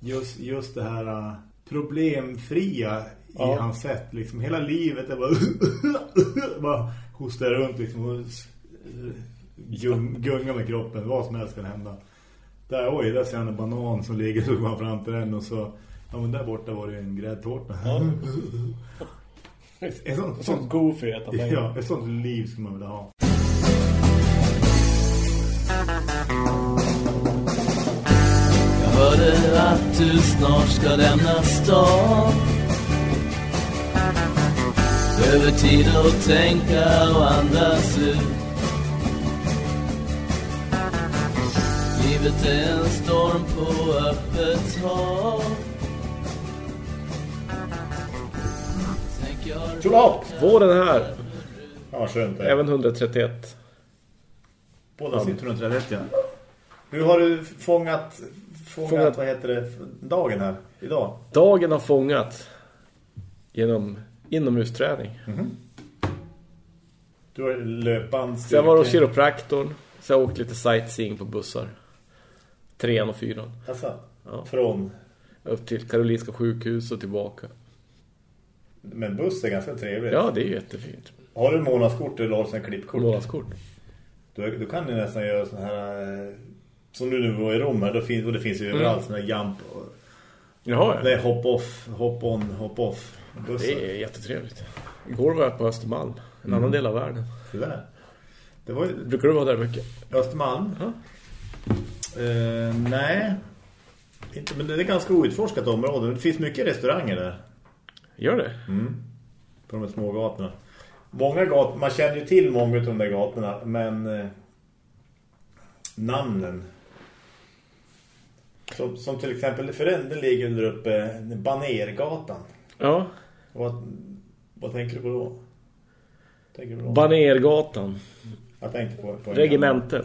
just, just det här uh, problemfria i Ja. hans sätt. Liksom, hela livet är bara, bara hostar runt liksom, och s- gung, gunga med kroppen. Vad som helst kan hända. Där, oj, där ser han en banan som ligger så går man fram till den och så ja men där borta var det en gräddtårta. En sån, Sånt sån, goofy att ja, ett sånt liv skulle man vilja ha. Jag hörde att du snart ska lämna stan Behöver tid att tänka och andas ut Livet är en storm på öppet hav Tjolahopp! Våren är här. Ja, skönt det. Även 131. Båda sitter 131, ja. Hur har du fångat, fångat, Fångat- vad heter det, dagen här, idag? Dagen har fångat genom inomhusträning. Du har löpband, Så jag var hos kiropraktorn. Så jag åkt lite sightseeing på bussar. Trean och fyran. Alltså, Ja. från... Upp till Karolinska sjukhus och tillbaka. Men buss är ganska trevligt. Ja, det är jättefint. Har du månadskort eller har du klippkort? Månadskort. Då, då kan du nästan göra sån här... Som nu när vi var i Rom här, då finns, och det finns ju överallt sån här jump. Och, Jaha, ja. är hop off, hop on, hop off. Bussar. det är jättetrevligt. Igår var jag på Östermalm. En annan del av världen. Det där. Det var ju Brukar du vara där mycket? Östermalm. Ja. Eh, nej. Inte, men det är ganska outforskat område. Det finns mycket restauranger där. Gör det? På de små gatorna. Många gator, man känner ju till många av de där gatorna, men eh, namnen. Som, som till exempel, den ligger där uppe, Banergatan. Ja. Vad, vad tänker du på då? Tänker du på? Banergatan. jag tänkte på, på en Regemente.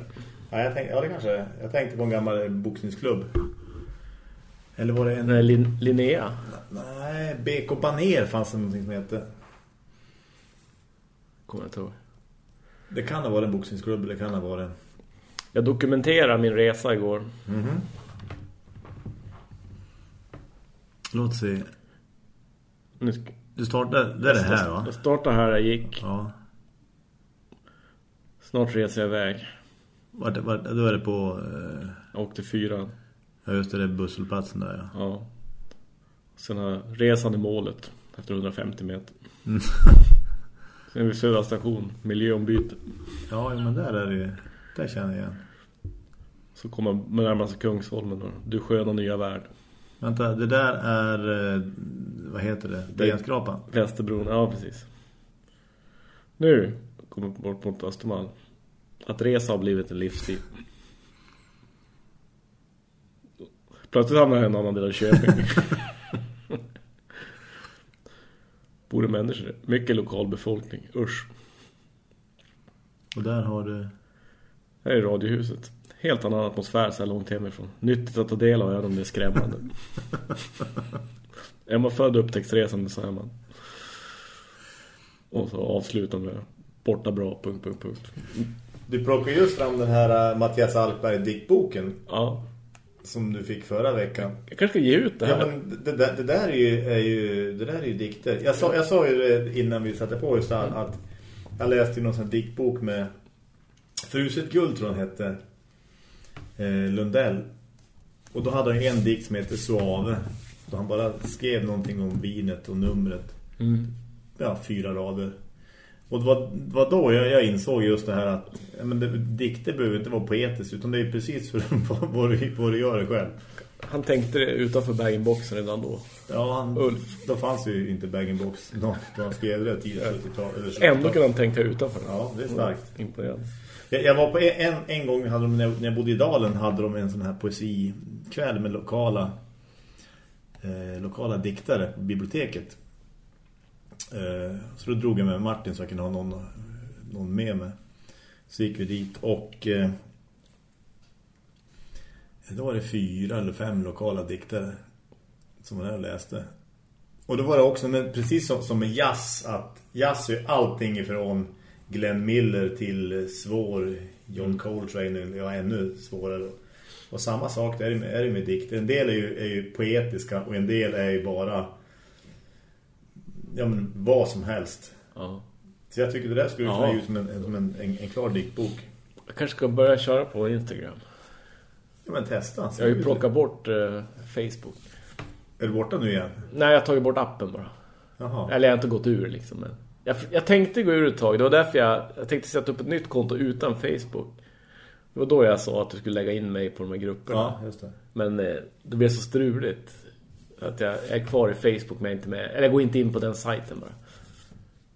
Ja, jag tänkte, ja, det kanske Jag tänkte på en gammal boxningsklubb. Eller var det en... Nej, Lin Linnea. Nej, BK Baner fanns det någonting som hette. Kommer jag inte ihåg. Det kan ha varit en boxningsklubb det kan ha varit... Jag dokumenterade min resa igår. Låt se. Nu ska... Du startar, det är det här va? Jag startade här jag gick. Ja. Snart reser jag iväg. Vart, vart, då är det på... Eh, Jag åkte fyran. ja just det, det är busshållplatsen där ja. Ja. Sen har resan i målet. Efter 150 meter. Sen vid Södra station. Miljöombyte. Ja, men där är det ju... Där känner jag igen. Så kommer man närmare sig Kungsholmen. Då. Du sköna nya värld. Vänta, det där är... Eh, vad heter det? Benskrapan. Västerbron, ja precis. Nu kommer jag bort mot Östermalm. Att resa har blivit en livsstil. Plötsligt hamnar jag i en annan del av Köping. Bor det människor? Mycket lokalbefolkning. Usch. Och där har du... Här är radiohuset. Helt annan atmosfär så här långt hemifrån. Nyttigt att ta del av även om det är skrämmande. är man född upptäcktsresande så är man. Och så avslutar med borta bra, punkt, punkt, punkt. Du plockar just fram den här uh, Mattias Alkberg diktboken Ja, som du fick förra veckan. jag kanske ska ge ut det Ja, här. men det, det, det där är ju, är ju det där är ju dikter. Jag sa, jag sa ju det innan vi satte på just att, att jag läste ju någon sån här diktbok med Fruset guld tror jag hette. Eh, Lundell. Och då hade han en dikt som heter Suave. Då han bara skrev någonting om vinet och numret. Mm. Ja, fyra rader. Och det var, det var då jag, jag insåg just det här att men det, dikter behöver inte vara poetiskt utan det är precis för vad du, vad du gör det själv. Han tänkte det utanför bag-in-boxen redan då. Ja, han, Ulf. Då fanns ju inte bag-in-box då, då han skrev det tidigt 70-tal. eller 70-tal. Ändå kunde han tänka utanför. Ja, det är starkt. Mm, Imponerande. Jag, jag var på en, en, gång hade de, när, jag, när jag bodde i Dalen hade de en sån här poesikväll med lokala eh, lokala diktare på biblioteket. Eh, så då drog jag med Martin så jag kunde ha någon, någon med mig. Så gick vi dit och eh, då var det fyra eller fem lokala diktare som var där och läste. Och då var det också, men precis som, som med jazz, att jazz är allting ifrån Glenn Miller till svår John Coltrane, ja ännu svårare. Och samma sak där är det med, dikter. En del är ju, är ju poetiska och en del är ju bara ja, men, vad som helst. Ja. Så jag tycker det där skulle Ja. kunna ut som en, som en, en, en klar diktbok. Jag kanske ska börja köra på Instagram. Ja, men testa. Jag har ju plockat bort eh, Facebook. Är du borta nu igen? Nej, jag har tagit bort appen bara. Jaha. Eller jag har inte gått ur liksom. Men jag, jag tänkte gå ur ett tag. Det var därför jag, jag tänkte sätta upp ett nytt konto utan Facebook. Det var då jag sa att du skulle lägga in mig på de här grupperna. Ja, det. Men eh, det blev så struligt. Att jag, jag är kvar i Facebook men jag inte med. Eller jag går inte in på den sajten bara.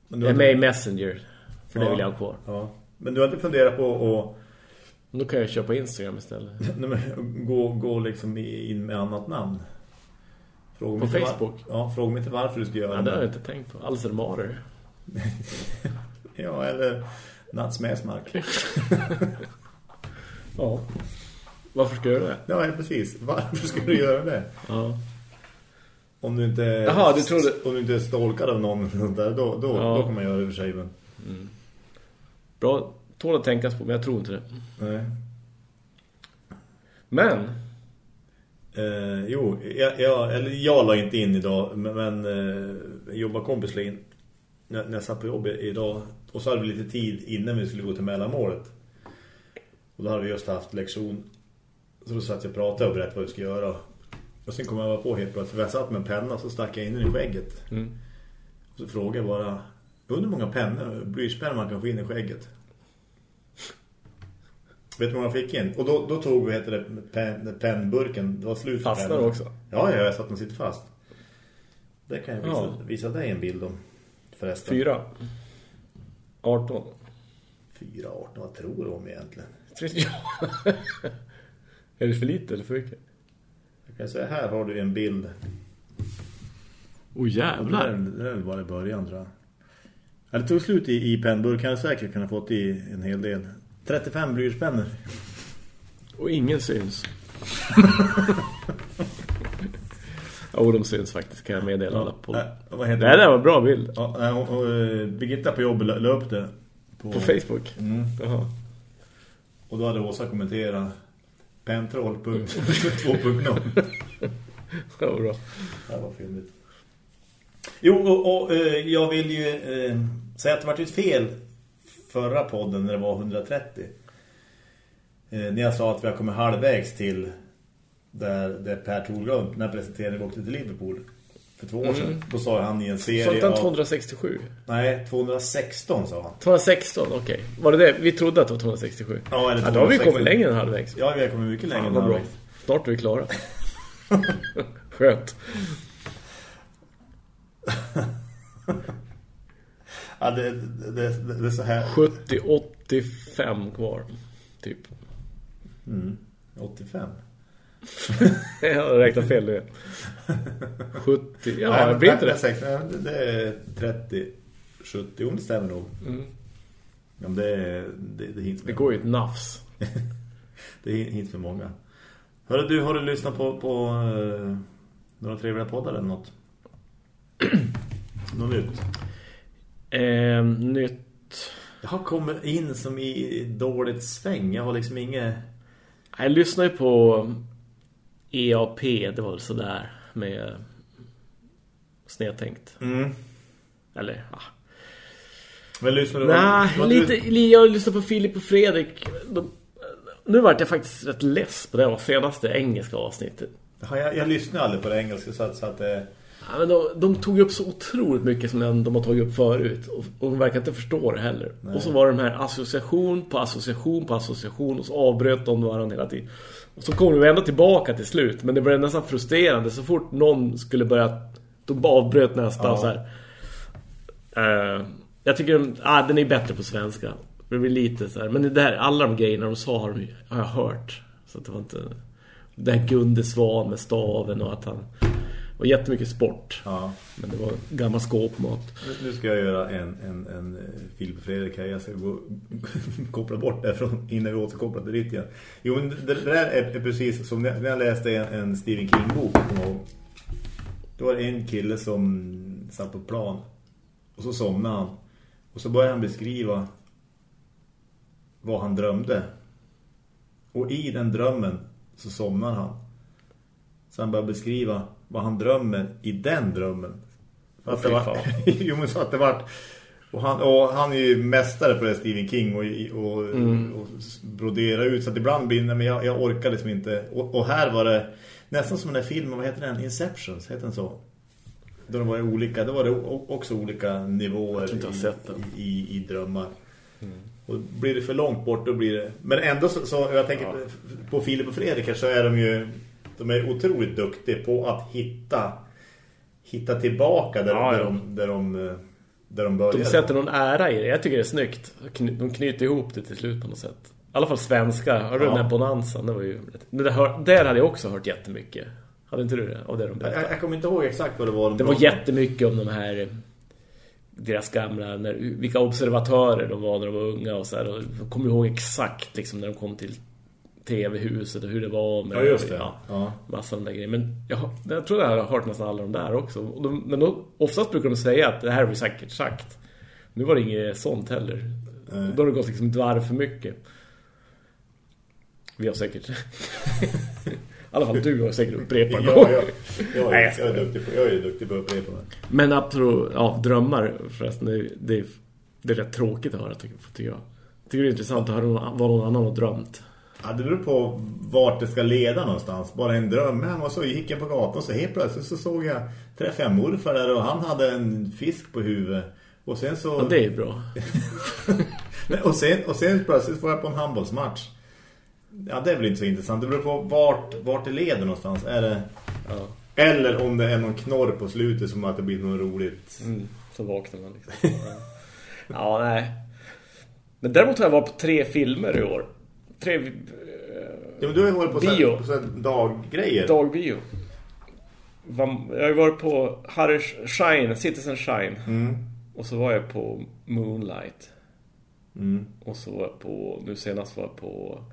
Men du Jag är har med i Messenger. För det Ja. vill jag ha kvar. Ja. Men du har inte funderat på att Då kan jag köpa Instagram istället. Nej, men, gå, gå liksom in med annat namn. Fråga På Facebook? Var, ja, fråga mig inte varför du ska göra Ja, det har det. jag inte tänkt på. Alls är det. Ja, eller Nats Mäsmark. Ja. Varför ska jag göra det? Ja, precis. Varför ska du göra det? Ja. Om du inte Jaha, du trodde- om du inte är stalkad av någon där, då, då, Ja. då kan man göra det för sig. Men, Bra. Tål att tänkas på, men jag tror inte det. nej. Men, Eh, jo, jag, jag, eller jag la inte in idag, men, men eh, jobbarkompis la in när, när jag satt på jobbet idag. Och så hade vi lite tid innan vi skulle gå till mellanmålet. Och då hade vi just haft lektion. Så då satt jag och pratade och berättade vad vi ska göra. Och sen kom jag på helt plötsligt, för jag satt med en penna så stack jag in den i skägget. Mm. Och så frågade jag bara, jag undrar hur många pennor, blyertspennor man kan få in i skägget. Vet du hur många jag fick in? Och då, då tog vi heter det, pen, pennburken, det var slut Fastnar också? Ja, ja, jag satt den sitter fast. Det kan jag visa, Ja. visa dig en bild om förresten. fyra. 18. 4, 18, vad tror du om egentligen? Ja. är det för lite eller för mycket? Jag kan säga, här har du en bild. Åh oh, jävlar. är, väl bara i början tror jag. Ja, det tog slut i, i pennburken, jag säkert kunna fått i en hel del. 35 blyertspennor. Och ingen syns. Jo, de syns faktiskt kan jag meddela alla på. Äh, vad heter Det här var en bra bild. Ja, nej, och, och, eh, Birgitta på jobbet la upp det på, På Facebook. Mm. Jaha. Och då hade Åsa kommenterat Pentroll 2.0 Det var bra. Det var fyndigt. Jo, och, och eh, jag vill ju eh, säga att det var ett fel förra podden när det var 130. Eh, när jag sa att vi har kommit halvvägs till där, där Per Thorgrund, när presenterade vi åkte till Liverpool för två år sedan. Mm. Då sa han i en serie inte han av... 267? Nej, 216 sa han. 216, okej. Var det det? Vi trodde att det var 267. Ja, eller Ja, då har vi 260. kommit längre än halvvägs. Ja, vi har kommit mycket längre än halvvägs. Snart är vi klara. Skönt. Ja, det, det, det, det är så här. 70-85 kvar. Typ. Mm, 85. Jag har räknat fel nu. 70, ja Nej, blir inte det. är det. är 30, 70, om det stämmer nog. Mm. Ja, det, det, det hinns Det går ju ett nafs. Det hinns för många. Hörru, du, har du lyssnat på, på uh, några trevliga poddar eller något? något nytt? Eh, nytt. Jag har kommit in som i dåligt sväng. Jag har liksom inget... Jag lyssnar ju på EAP, det var väl sådär med snedtänkt. Mm. Eller, ja. Men lyssnar du... Nej, vad lite, Du, jag lyssnar på Filip och Fredrik. De, nu vart jag faktiskt rätt less på det var senaste engelska avsnittet. Ja, jag, jag lyssnar aldrig på det engelska så att, så att eh, Ja, men de, de tog upp så otroligt mycket som de har tagit upp förut. Och, och de verkar inte förstå det heller. Nej. Och så var det de här association på association på association. Och så avbröt de varandra hela tiden. Och så kom de ändå tillbaka till slut. Men det blev nästan frustrerande. Så fort någon skulle börja... Då avbröt nästa Ja. så här. Eh, jag tycker de, ah, den är bättre på svenska. Det blir lite så här. Men det här, alla de grejerna de sa har, de, har jag hört. Så att det var inte... Det här Gunde Svan med staven och att han... Och jättemycket sport. ja. Men det var gammal skåpmat. Nu- ska jag göra en, en, en eh, film på Fredrik här. Jag ska gå, koppla bort det från, innan vi återkopplar till ditt igen. Jo, men det, det där är, precis som när jag läste en, en Stephen King-bok. Då var det en kille som satt på plan. Och så somnade han. Och så började han beskriva vad han drömde. Och i den drömmen så somnar han. Så han börjar beskriva vad han drömmer i den drömmen. Så att det var, jo, men så att det var och han, och han är ju mästare på det Stephen King och, och, mm. och brodera ut så att ibland blir det, men jag, jag orkar liksom inte och, och, här var det nästan som den där filmen, vad heter den? Inceptions, heter den så? Då de var olika, då var det också olika nivåer i, i, i, drömmar. Mm. Och blir det för långt bort då blir det... Men ändå så, så jag tänker ja. på Filip och Fredrik så är de ju de är otroligt duktiga på att hitta hitta tillbaka där, ja, där, de, där, de, där de började. De sätter någon ära i det. Jag tycker det är snyggt. De knyter ihop det till slut på något sätt. I alla fall svenska. Har du ja. den här bonansen? Det var ju... det hör, där hade jag också hört jättemycket. Hade inte du det? Av det de jag, jag kommer inte ihåg exakt vad det var. De det var jättemycket om de här deras gamla, när, vilka observatörer de var när de var unga och så här, och kommer ihåg exakt liksom när de kom till tv-huset och hur det var med ja, just det. Ja, ja. massa av de där grejerna. Men jag, jag tror jag har hört nästan alla de där också. De, men då, oftast brukar de säga att det här har vi säkert sagt. Nu var det inget sånt heller. Nej. Då har det gått liksom ett varv för mycket. Vi har säkert... I alla fall du har säkert upprepat ja, ja, ja, Nej, jag, jag, är duktig på, jag är duktig på att upprepa det. Men apropå ja, drömmar förresten, det, det, det är rätt tråkigt att höra tycker jag. Tycker det är intressant att höra vad någon annan har drömt. Ja, det beror på vart det ska leda någonstans. Bara en dröm. Men och så gick jag på gatan så helt plötsligt så såg jag träffade jag morfar där och han hade en fisk på huvudet. Och sen så... Ja, det är bra. och, sen, och sen plötsligt var jag på en handbollsmatch. Ja, det är väl inte så intressant. Det beror på vart, vart det leder någonstans. Är det... Ja. Eller om det är någon knorr på slutet som att det blir något roligt. Mm, så vaknar man liksom. ja, nej. Men däremot har jag varit på tre filmer i år. Tre... Eh, ja, men du har ju varit på, bio. Så här, på så här daggrejer. Dagbio. Jag har ju varit på Harry Shine, Citizen Shine. Mm. Och så var jag på Moonlight. Mm. Och så var jag på, nu senast var jag på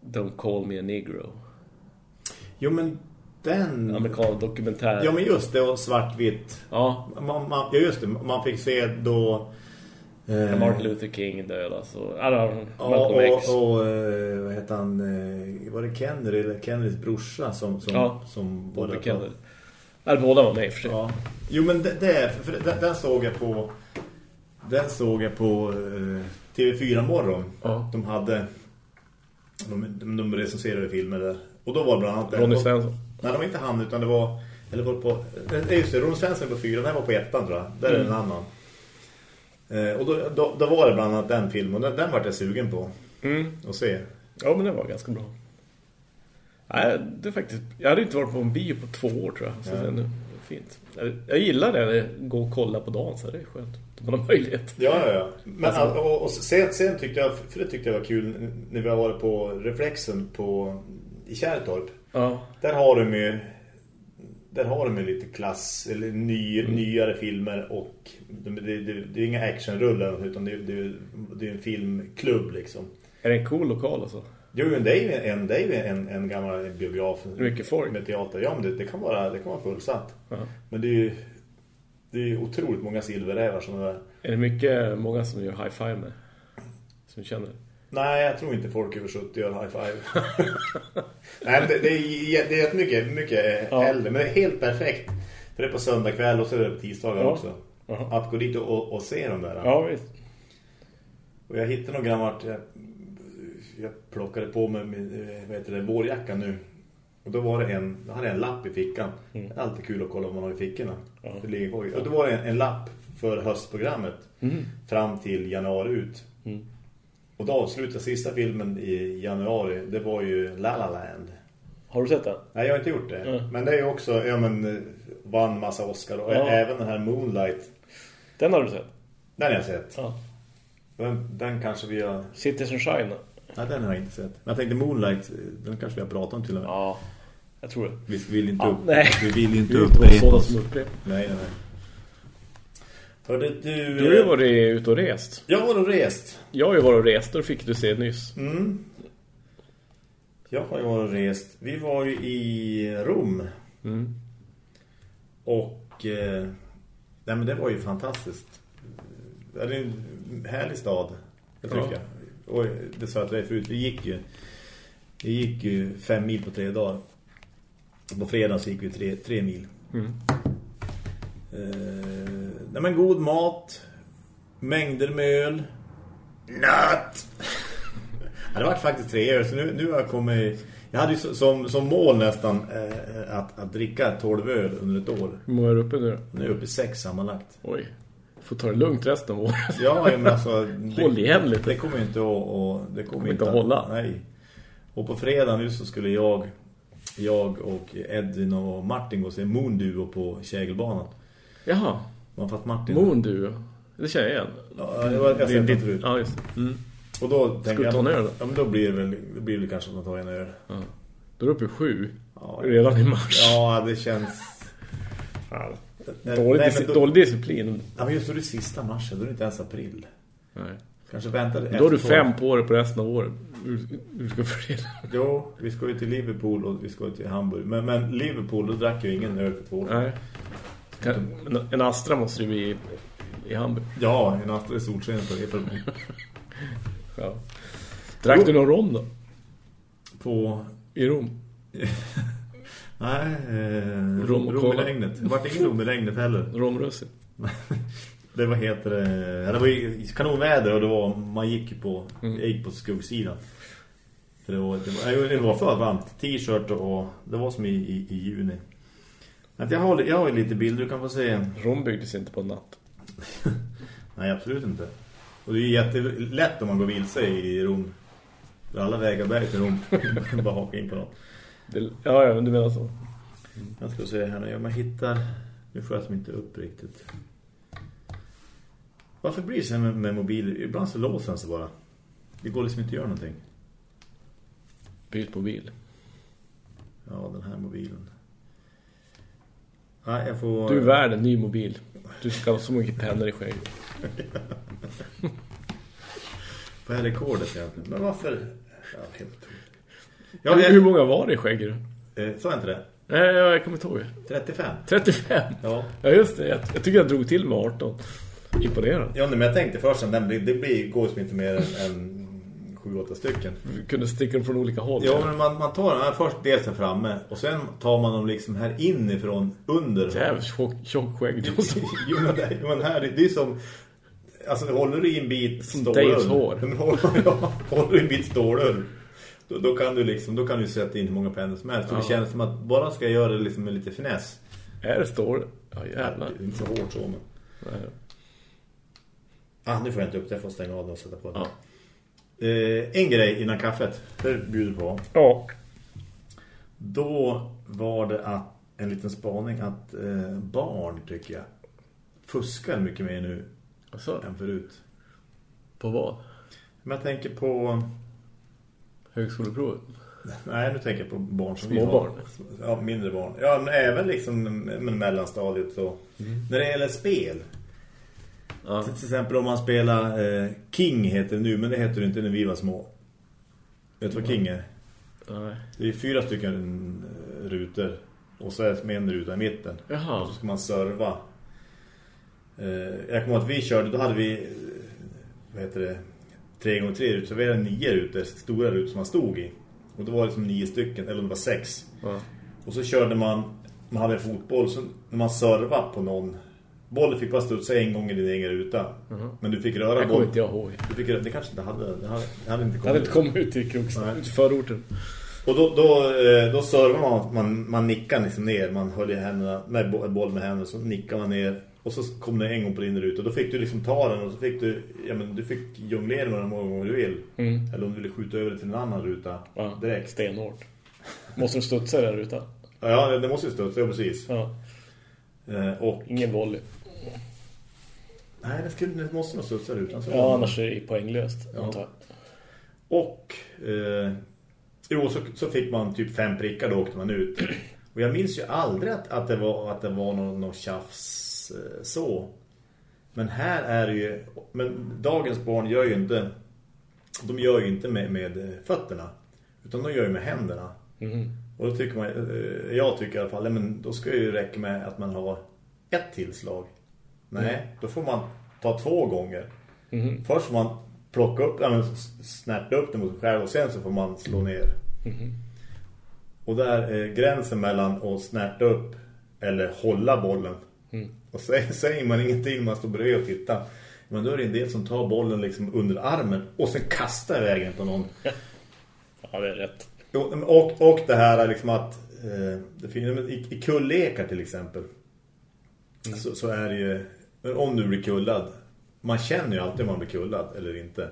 Don't Call Me a Negro. Jo, men den... Amerikansk dokumentär. Ja, men just det, och svartvitt. Ja. Man, man, ja, just det. Man fick se då... Eh, Martin Luther King död alltså. Alltså, Malcolm och, X. Och, och eh, vad heter han? Eh, var det Kennedy eller Kennedys brorsa som, som, ja, som båda Kennedy. Eller båda var med i och för sig. Ja. Jo, men det, det för, den, den, såg jag på den såg jag på eh, TV4 morgon. Ja. De hade de, de, de recenserade filmer där. Och då var det bland annat... Ronny Svensson. Nej, det var inte han utan det var... Eller var det på... Just det. Ronny Svensson på fyra. Den här var på ettan tror jag. Där mm. är en annan. Eh, och då, då, då, var det bland annat den filmen. Den, den var jag sugen på. Mm. Att se. Ja, men den var ganska bra. Nej, det faktiskt... Jag hade inte varit på en bio på två år tror jag. Så ja. är fint. Jag gillar det. Gå och kolla på dagen så det är skönt. Man har möjlighet. Ja, ja, ja. Men, alltså, och, och sen, sen tyckte jag... För det tyckte jag var kul när vi har varit på Reflexen på, i Kärrtorp. Ja. Där har de ju där har de lite klass eller ny, mm. nyare filmer och det, det, det är inga actionrullar utan det, det, det är en filmklubb liksom. Är det en cool lokal alltså? Jo, men det är ju en, det är ju en, en gammal biograf mycket folk. med teater. Ja, men det, det, kan, vara, det kan vara fullsatt. Uh -huh. Men det är ju det är otroligt många silverrävar som är. Är det mycket många som gör high five med? Som känner? Nej, jag tror inte folk över 70 gör high five. Nej, det, det, är, det är mycket, mycket ja. äldre, men det är helt perfekt. För det är på söndag kväll och så är det på tisdagar ja. också. Uh -huh. Att gå dit och, och se dem där. Ja, visst. Och jag hittade något gammalt... Jag, jag plockade på mig min, vad heter det, vårjackan nu. Och då var det en, då hade jag en lapp i fickan. Mm. Det är alltid kul att kolla vad man har i fickorna. Ja. Det och då var det en, en lapp för höstprogrammet. Mm. Fram till januari ut. Mm. Och då avslutade sista filmen i januari. Det var ju La La Land. Har du sett den? Nej, jag har inte gjort det. Mm. Men det är ju också, ja men, vann massa Oscar. Och ja. även den här Moonlight. Den har du sett? Den har jag sett. Ja. Den, den kanske vi har... Citizen Shine. Nej, den har jag inte sett. Men jag tänkte Moonlight, den kanske vi har pratat om till och med. Ja, jag tror det. Vi vill inte ja, upp. Nej. Vi vill inte upprepa oss. Nej, nej, nej. Hörde du... Du har ju varit ute och rest. Jag har varit och rest. Jag har ju varit och rest, då fick du se nyss. Mm. Jag har ju varit och rest. Vi var ju i Rom. Mm. Och... Eh, nej, men det var ju fantastiskt. Det är en härlig stad, jag tycker ja. jag. Och det sa jag till dig förut, vi gick ju Det gick ju fem mil på tre dagar. På fredag så gick vi tre, tre mil. Mm. Eh, nej men god mat. Mängder med öl. Nöt! ja, det var faktiskt tre öl. Så nu, nu har jag kommit... Jag hade ju som, som mål nästan eh, att, att dricka 12 öl under ett år. Hur många är du uppe nu? Nu är jag uppe i sex sammanlagt. Oj. Får ta det lugnt resten av året. Ja, men alltså... det- Håll igen lite. Det kommer ju inte att... Och, det kommer inte att hålla. Nej. Och på fredag nu så skulle jag... Jag och Edvin och Martin gå och se Moon Duo på Kägelbanan. Jaha. Man fast Martin... Moon Duo. Det känner jag igen. Ja, jag, jag, jag sett det förut. Ja, just det. Mm. Och då tänker du jag... ta en öl då? Ja, men då blir det väl... Då blir det kanske att man tar en öl. Ja. Då är du uppe i sju. Ja, Redan i mars. Ja, det känns... Nej, Dålig, men dis- då- dålig disciplin. Ja, men just då är det sista mars. Då är det inte ens april. Nej. Kanske väntar Då har du fem på dig på resten av året. Hur ska fördela? Jo, vi ska ju till Liverpool och vi ska ju till Hamburg. Men, men Liverpool, då drack ju ingen öl för två år. Nej. En, Astra måste ju bli i, i Hamburg. Ja, en Astra i solsken det. För, Ja. Drack du någon rom då? på... I Rom? Nej, eh, Rom och rom i regnet. Det var ingen rom i regnet heller. Romrussin? Det var heter det... Det var kanonväder och det var, man gick på, Mm. jag gick på skuggsidan. För det var, det var, det var för varmt. T-shirt och det var som i, i, i juni. Att jag, har, jag har ju lite bilder, du kan få se. Rom byggdes inte på en natt. Nej, absolut inte. Och det är jättelätt om man går vilse i Rom. För alla vägar bär till Rom. Bara haka in på något. Det, ja, ja, men du menar så. Jag ska se här nu. Om jag hittar... Nu får jag som inte upp riktigt. Varför blir det så med, med mobiler? Ibland så låser den sig bara. Det går liksom inte att göra någonting. Byt mobil. Ja, den här mobilen. Nej, jag får... Du är värd en ny mobil. Du ska ha så mycket pennor i skägg. Vad är rekordet egentligen? Men varför... Ja, helt otroligt. Ja, Ja, Hur jag... många var det i skägg? Eh, sa jag inte det? Nej, jag, jag kommer inte ihåg. 35? 35? Ja. Ja, just det. Jag, jag tycker jag drog till med 18. Imponerande. Ja, men jag tänkte först att det, det blir, går som inte mer än, än 7-8 stycken. Vi kunde sticka dem från olika håll. Ja, men man, man tar den här först dels här framme och sen tar man dem liksom här inifrån under. Jävligt tjock, tjock skägg. jo, men det, men här, det är som... Alltså, håller du i en bit stålull... Hår. Men håller, ja, håller du i en bit stålull... Då, då kan du liksom, då kan du sätta in hur många pennor som helst. Och det Ja. känns som att bara ska jag göra det liksom med lite finess. Är det står? Ja, jävlar. Det är inte så hårt så, men... Nej. Ah, nu får jag inte upp det. Jag får stänga av det och sätta på det. Ja. Eh, en grej innan kaffet. Det bjuder på. Ja. Då var det att, en liten spaning att eh, barn, tycker jag, fuskar mycket mer nu Alltså, än förut. på vad? Men jag tänker på... Högskoleprovet? Nej, nu tänker jag på barn som Små barn. Ja, mindre barn. Ja, men även liksom med mellanstadiet. Så. När det gäller spel. Ja. Till exempel om man spelar eh, King heter det nu, men det heter det inte när vi var små. Vet du vad King är? Nej. Det är fyra stycken eh, rutor. Och så är det en ruta i mitten. Jaha. Och så ska man serva. Eh, jag kommer ihåg att vi körde, då hade vi, eh, vad heter det, tre gånger tre rutor. Så vi hade nio rutor, stora rutor som man stod i. Och då var det liksom nio stycken, eller det var sex. Ja. Och så körde man, man hade fotboll, så när man servade på någon, bollen fick bara studsa en gång i din egen ruta. Mhm. Men du fick röra Det kommer bollen. inte jag ihåg. Du fick, det kanske inte hade, det hade, det hade inte Jag hade kommit. inte kommit ut till Krokstad, Nej. ut i förorten. Och då, då, eh, då servar man, man, man nickar liksom ner, man höll i händerna, med bo- boll med händerna, så nickar man ner. Och så kom det en gång på din ruta. Då fick du liksom ta den och så fick du, ja men du fick jonglera med den många gånger du vill. Mm. Eller om du ville skjuta över det till en annan ruta Ja. direkt. Stenhårt. Måste de studsa där ute? Ja, det, det måste ju studsa, ja, precis. Ja. Eh, och, Ingen volley. Nej, det, skulle, det måste nog studsa rutan. Så Ja, annars är det poänglöst. Ja. Och eh, jo, så, så fick man typ fem prickar, då åkte man ut. Och jag minns ju aldrig att, att det var, att det var någon, någon tjafs eh, så. Men här är det ju, men dagens barn gör ju inte, de gör ju inte med, med fötterna. Utan de gör ju med händerna. Mhm. Och då tycker man, eh, jag tycker i alla fall, men då ska det ju räcka med att man har ett tillslag. Nej, då får man ta två gånger. Mhm. Först får man plocka upp, s- snärta upp den mot sig själv och sen så får man slå ner. Och där är gränsen mellan att snärta upp eller hålla bollen. Och säger, säger man ingenting, man står bredvid och tittar. Men då är det en del som tar bollen liksom under armen och sen kastar iväg den på någon. Ja, det är rätt. Och, och, det här är liksom att eh, det finns, i, i kullekar till exempel så, så är det ju men om du blir kullad man känner ju alltid om man blir kullad eller inte.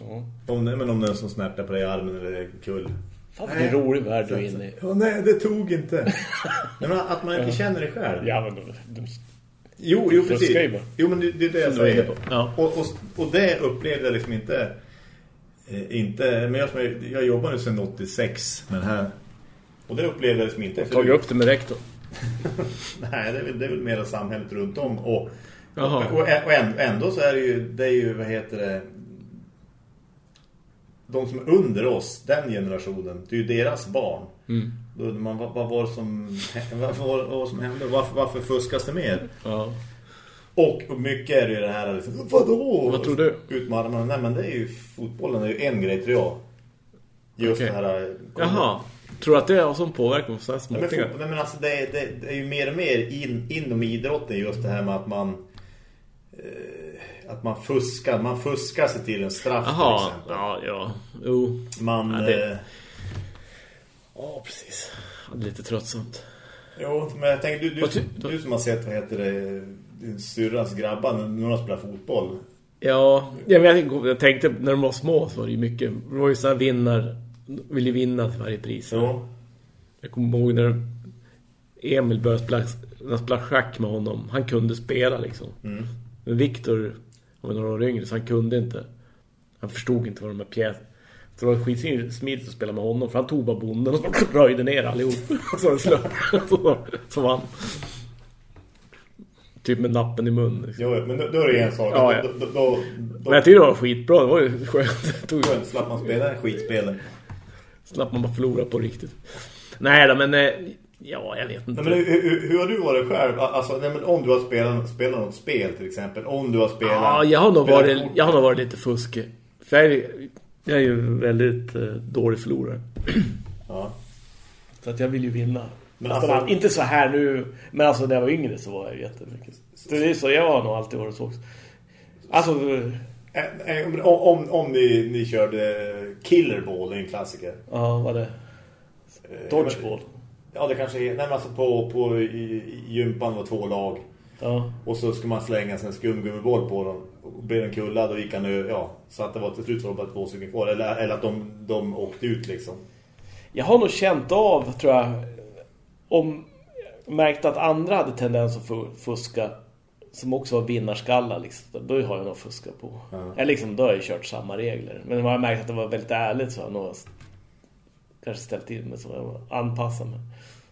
Ja. Om, men om den som snärtar på dig i armen eller är kull. Fan, vilken rolig värld du är inne i. Ja, nej, det tog inte. nej, men att man inte känner det själv. Ja, men de, de, Jo, jo precis. Jo, men det, det är det jag är på. Ja. Och, och, och det upplevde jag liksom inte... Eh, inte men jag, jag jobbar nu sedan 86 med det här. Och det upplevde jag liksom inte. tagit upp det med rektorn. Nej, det är, väl- det är väl mer samhället runt om. Och, Jaha. och, och, ändå, så är det ju, det är ju, vad heter det... De som är under oss, den generationen, det är ju deras barn. Mm. Då, man, vad, vad var det som, vad vad var det som hände? Varför, varför fuskas det mer? Ja. Och, mycket är det ju det här liksom, Vadå? Vad tror du? Ut med armarna. Nej men det är ju Fotbollen är ju en grej tror jag Just Okej. det här Jaha. Tror du att det är som påverkar på sådana Nej, men, men alltså det, är- det, det är ju mer och mer in, inom idrotten just det här med att man eh, att man fuskar man fuskar sig till en straff Jaha. till exempel Ja, ja. Jo. man Ja, det- eh, Ja, precis. Ja, det är lite tröttsamt. Jo, men jag tänker, du, du, ty- du som har sett, vad heter det, din syrras grabbar när de spelar fotboll. Ja, ja jag, jag tänkte när de var små så var det ju mycket. Det var ju så här vinnar, ville vinna till varje pris. Jo. Jag kommer ihåg när Emil började spela, när spelade schack med honom. Han kunde spela liksom. Mm. Men Viktor var några år yngre så han kunde inte. Han förstod inte vad de här pjäs. Så det var skitsmidigt att spela med honom för han tog bara bonden och röjde ner allihop. Så han slöt. Så, så vann. Typ med nappen i mun. Liksom. Jo, men då, då är det en sak. Ja, ja. Då, då, Men jag tyckte det var skitbra. Det var ju skönt. Då slapp man spela en skitspel. Slapp man bara förlora på riktigt. Nej då, men... eh, Ja, jag vet inte. Nej, men hur, hur, har du varit själv? Alltså, nej, men om du har spelat, spelat något spel till exempel. Om du har spelat... Ja, jag har nog varit, kort. jag har nog varit lite fuskig. För jag är, jag är ju väldigt eh, dålig förlorare. Ja. Så att jag vill ju vinna. Men alltså- alltså, inte så här nu. Men alltså när jag var yngre så var jag jättemycket. Så det är så, jag har nog alltid varit så också. Alltså, Om, om, om ni, ni körde Killerball, det är en klassiker. ja vad det? Eh, Dodgeball. Ja, det kanske är... Nej, men alltså på, på i, i gympan var två lag. Ja. Och så ska man slänga en skumgummiboll på dem. Och blev den kullad och gick han ö- ja, Så att det var till slut var det bara två stycken kvar. Eller, eller att de, de åkte ut liksom. Jag har nog känt av, tror jag, om märkt att andra hade tendens att fu- fuska som också var vinnarskallar liksom. Då har jag nog fuskat på. Ja. Eller liksom, då har jag kört samma regler. Men om jag märkt att det var väldigt ärligt så har jag nog kanske ställt till mig så jag anpassar mig.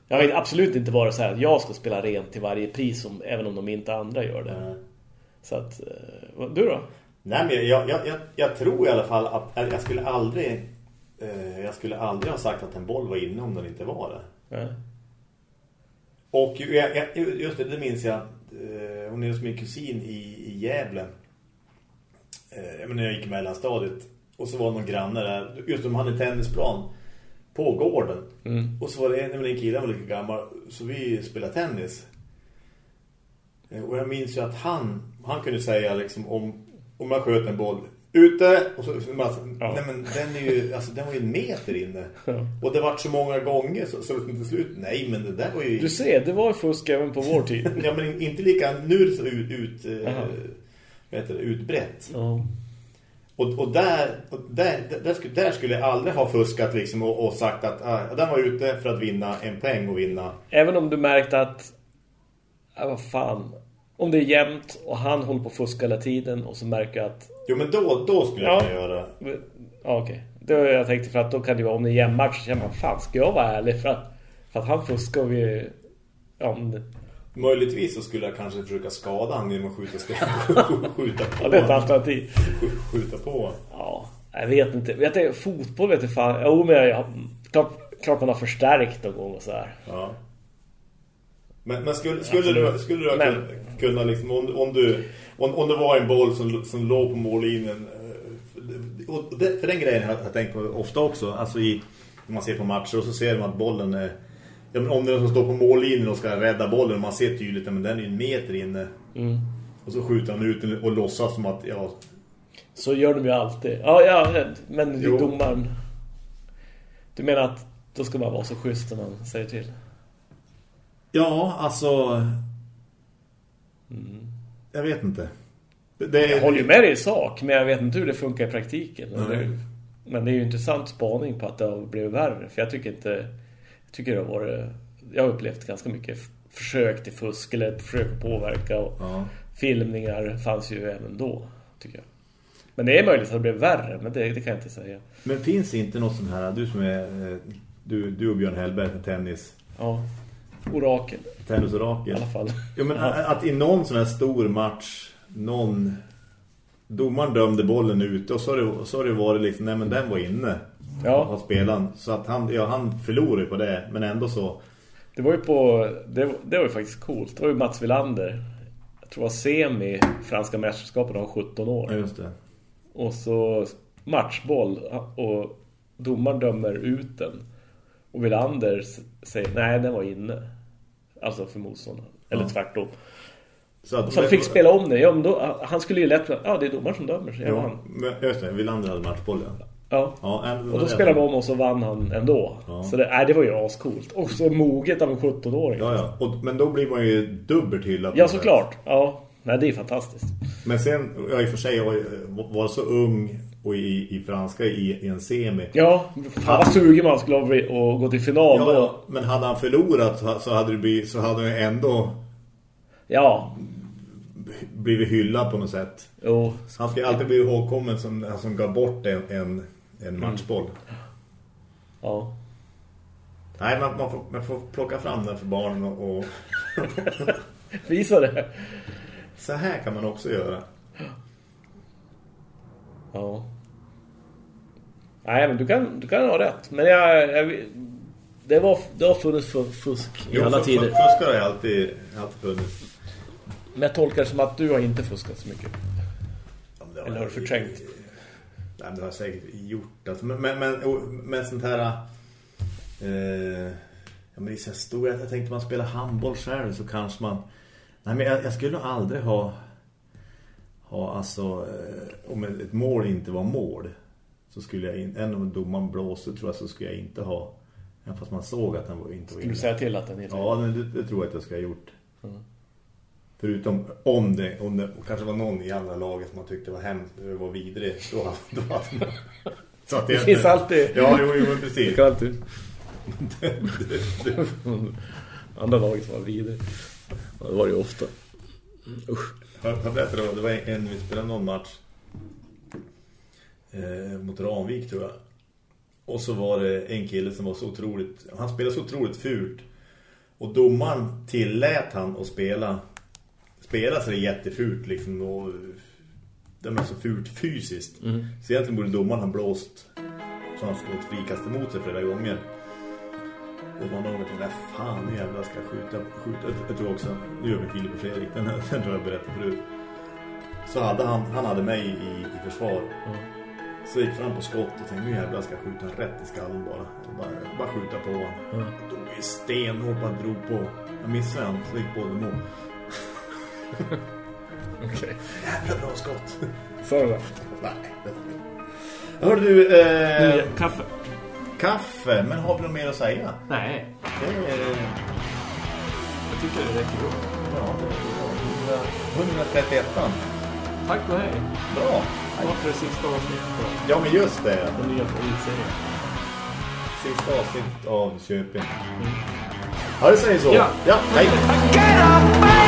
Jag har absolut inte varit så här att jag ska spela rent till varje pris som, även om de inte andra gör det. Eh, Så att, eh, du då? Nej, men jag, jag, jag, jag tror i alla fall att jag skulle aldrig... Eh, jag skulle aldrig ha sagt att en boll var inne om den inte var det. Ja. Och jag, jag, just det, det minns jag. Eh, hon är hos min kusin i, i Gävle. Eh, jag menar, jag gick i mellanstadiet. Och så var någon granne där. Just de hade en tennisplan på gården. Mm. Och så var det en, men en kille han var lika gammal. Så vi spelade tennis. Eh, Och jag minns ju att han, han kunde säga liksom om, om jag sköt en boll ute och så, så bara, Ja. nej men den är ju alltså den var ju en meter inne. Ja. Och det var så många gånger så, så till slut nej men det där var ju Du ser, det var fusk även på vår tid. ja men inte lika nu är det så ut, ut Aha. vad heter det, utbrett. Ja. Och, och, där, och där, där, skulle, där skulle jag aldrig ha fuskat liksom och, och sagt att ah, den var ute för att vinna en peng och vinna. Även om du märkte att ja, vad fan om det är jämnt och han håller på att fuska hela tiden och så märker jag att Jo men då, då skulle jag Ja. kunna göra ja okej. Då jag tänkte för att då kan det vara om det är jämn match så känner man fan ska jag vara ärlig för att, för att han fuskar vi det, Möjligtvis så skulle jag kanske försöka skada han genom att skjuta, skjuta på. ja, det är ett alternativ. skjuta på. Ja, jag vet inte. Jag tänker, fotboll vet jag fan. Jo, men jag, klart, klart man har förstärkt någon gång och så här. Ja. Men, men skulle, skulle, Absolut. du, skulle du Men- kunna, kunna liksom, om, om, du, om, om det var en boll som, som låg på mållinjen eh, och det, för den grejen har jag tänkt på ofta också. Alltså i, när man ser på matcher och så ser man att bollen är... Ja, men om det är någon som står på mållinjen och ska rädda bollen man ser tydligt att den är en meter inne. Mm. Och så skjuter han ut den och låtsas som att... Ja, Så gör de ju alltid. Ja, ja men Jo. domaren... Du menar att då ska man vara så schysst när man säger till? ja alltså... Jag vet inte. Det, Jag håller ju med dig i sak, men jag vet inte hur det funkar i praktiken. Det- Men det är ju intressant spaning på att det har blivit värre. För jag tycker inte... Jag tycker det har varit... Jag har upplevt ganska mycket försök till fusk eller försök att påverka. Och Ja. Filmningar fanns ju även då, tycker jag. Men det är möjligt att det blev värre, men det, det kan jag inte säga. Men finns inte något sånt här... Du som är... eh, Du, du och Björn Hellberg, tennis... Ja, orakel i Tennisorakel. alla fall. Ja, men att, att i någon sån här stor match någon domaren dömde bollen ute och så har det, så har det varit liksom, nej men den var inne Ja. av spelaren. Så att han, ja, han förlorade på det, men ändå så. Det var ju på... Det, var- det var ju faktiskt coolt. Det var ju Mats Wilander. Jag tror var semi franska mästerskapet av 17 Ja, år. just det. Och så matchboll och domaren dömer ut den. Och Wilander säger nej den var inne. Alltså för motståndaren. Eller Ja. tvärtom. Så att Så han fick spela om det. Ja, men då, han skulle ju lätt... Ja, det är domaren som dömer. Så Ja, vann. men just det, Wilander hade matchbollen. Ja. Ja, Och då spelade de om och så vann han ändå. Ja. Så det, nej, det var ju ascoolt. Och så moget av en 17-åring. Ja, ja. Och, men då blir man ju dubbelt hyllad. Ja, såklart. Ja, nej, det är fantastiskt. Men sen, jag i och för sig jag var så ung och i, i franska i, i en semi. Ja, fan vad sugen man skulle ha och gå till final Ja, då. men hade han förlorat så- så hade det blivit, så hade han ändå Ja, blivit hyllad på något sätt. jo. Han ska alltid bli ihågkommen som han som gav bort en, en, en matchboll. Ja. Nej, man, man, får, man får plocka fram den för barnen och, och Visa det. så här kan man också göra. Ja. Nej, men du kan, du kan ha rätt. Men jag, jag det, var, det har funnits fu- fusk i alla för- tider. Fuskar har jag alltid, alltid funnits. Men jag tolkar det som att du har inte fuskat så mycket. Ja, det Eller har du förträngt? Nej, men det har jag säkert gjort. Alltså, men, men, men, men sånt här... Eh, ja, men det är så stor, jag tänkte man spelar handboll själv så kanske man... Nej, men jag, jag skulle nog aldrig ha... ha alltså, eh, om ett mål inte var mål så skulle jag inte... Även om domaren blåste tror jag så skulle jag inte ha... Även fast man såg att han var inte Skulle du säga till att den inte... Ja, men det, det tror jag att jag ska ha gjort. Mm. Förutom om det, om det kanske var någon i andra laget som man tyckte var hemskt, det var vidrig, då, då man... Så att Det finns alltid... Ja, jo, jo, men Det precis. kan alltid... Andra laget var vidare. Ja, det var det ju ofta. Usch. Jag, jag berättade det var en, vi spelade någon match eh, mot Ramvik tror jag. Och så var det en kille som var så otroligt, han spelade så otroligt fult. Och domaren tillät han att spela spela så det är jättefult liksom och det är så fult fysiskt. Mm. Så egentligen borde domaren ha blåst så han skulle frikast emot sig flera gånger. Och man någon tänkte, nej fan nu jävlar ska jag skjuta, skjuta. Jag- Jag tror också, nu gör vi Filip och Fredrik, den, här, den tror jag berättade förut. Så hade han, han hade mig i, i försvar. Mm. Så jag gick fram på skott och tänkte, nu jävlar ska jag skjuta en rätt i skallen bara. Och bara, bara skjuta på honom. Mm. Då var ju stenhårt, bara drog på. Jag missade han, så gick bollen mot. Okej. Jävla bra skott. Så är det. Nej. Hör du, eh, Kaffe? kaffe, men har vi något mer att säga? Nej. Det är, Jag tycker det räcker bra. ja, det är 131. Tack och hej. Bra. Snart är det sista avsnittet Ja, men just det. den nya favoritserien. Sista avsnitt av Köping. Ja, det säger så. Ja. ja hej. Get up!